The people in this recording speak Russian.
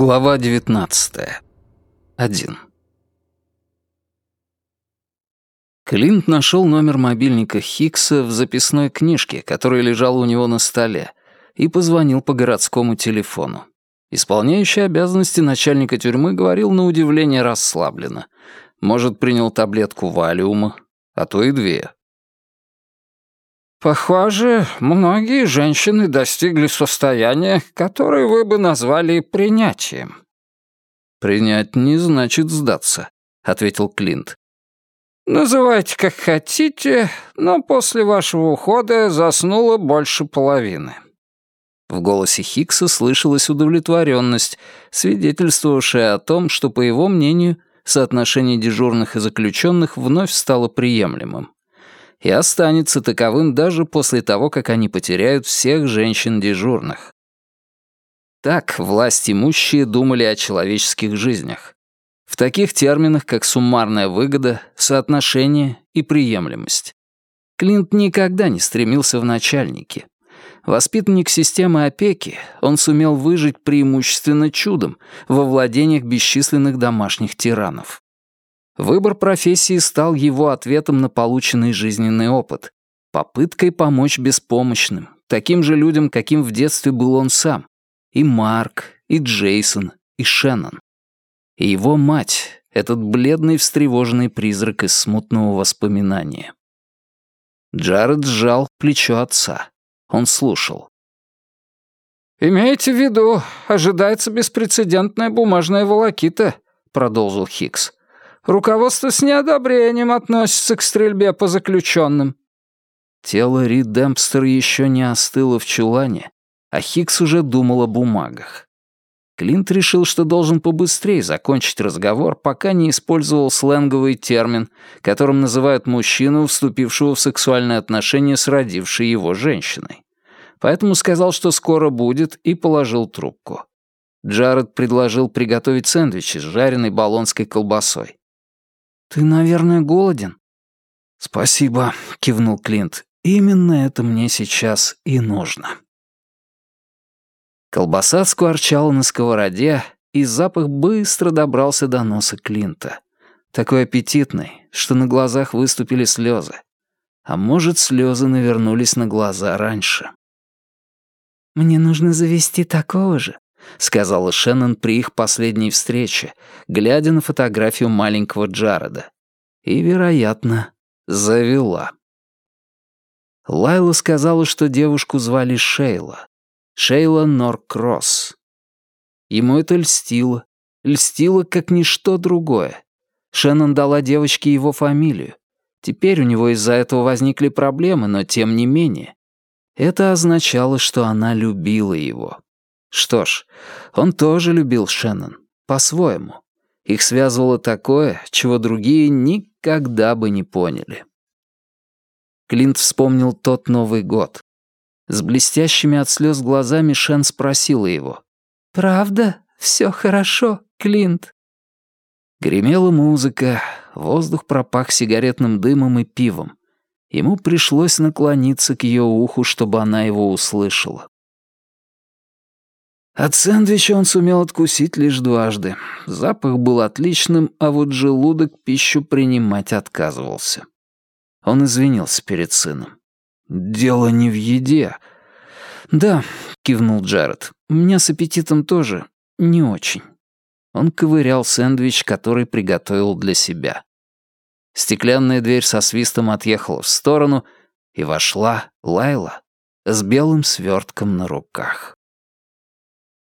Глава 19. 1. Клинт нашел номер мобильника Хикса в записной книжке, которая лежала у него на столе, и позвонил по городскому телефону. Исполняющий обязанности начальника тюрьмы говорил на удивление расслабленно. Может, принял таблетку валиума, а то и две. Похоже, многие женщины достигли состояния, которое вы бы назвали принятием. Принять не значит сдаться, ответил Клинт. Называйте как хотите, но после вашего ухода заснуло больше половины. В голосе Хикса слышалась удовлетворенность, свидетельствовавшая о том, что, по его мнению, соотношение дежурных и заключенных вновь стало приемлемым и останется таковым даже после того, как они потеряют всех женщин-дежурных. Так власть имущие думали о человеческих жизнях. В таких терминах, как суммарная выгода, соотношение и приемлемость. Клинт никогда не стремился в начальники. Воспитанник системы опеки, он сумел выжить преимущественно чудом во владениях бесчисленных домашних тиранов. Выбор профессии стал его ответом на полученный жизненный опыт, попыткой помочь беспомощным, таким же людям, каким в детстве был он сам. И Марк, и Джейсон, и Шеннон. И его мать, этот бледный встревоженный призрак из смутного воспоминания. Джаред сжал плечо отца. Он слушал. «Имейте в виду, ожидается беспрецедентная бумажная волокита», — продолжил Хикс. Руководство с неодобрением относится к стрельбе по заключенным». Тело Рид Демпстер еще не остыло в чулане, а Хикс уже думал о бумагах. Клинт решил, что должен побыстрее закончить разговор, пока не использовал сленговый термин, которым называют мужчину, вступившего в сексуальные отношения с родившей его женщиной. Поэтому сказал, что скоро будет, и положил трубку. Джаред предложил приготовить сэндвичи с жареной болонской колбасой. «Ты, наверное, голоден?» «Спасибо», — кивнул Клинт. «Именно это мне сейчас и нужно». Колбаса скворчала на сковороде, и запах быстро добрался до носа Клинта. Такой аппетитный, что на глазах выступили слезы. А может, слезы навернулись на глаза раньше. «Мне нужно завести такого же», — сказала Шеннон при их последней встрече, глядя на фотографию маленького Джареда. И, вероятно, завела. Лайла сказала, что девушку звали Шейла. Шейла Норкросс. Ему это льстило. Льстило, как ничто другое. Шеннон дала девочке его фамилию. Теперь у него из-за этого возникли проблемы, но тем не менее. Это означало, что она любила его. Что ж, он тоже любил Шеннон. По-своему. Их связывало такое, чего другие никогда бы не поняли. Клинт вспомнил тот Новый год. С блестящими от слез глазами Шен спросила его. «Правда? Все хорошо, Клинт?» Гремела музыка, воздух пропах сигаретным дымом и пивом. Ему пришлось наклониться к ее уху, чтобы она его услышала. От сэндвича он сумел откусить лишь дважды. Запах был отличным, а вот желудок пищу принимать отказывался. Он извинился перед сыном. «Дело не в еде». «Да», — кивнул Джаред, — «у меня с аппетитом тоже не очень». Он ковырял сэндвич, который приготовил для себя. Стеклянная дверь со свистом отъехала в сторону, и вошла Лайла с белым свертком на руках.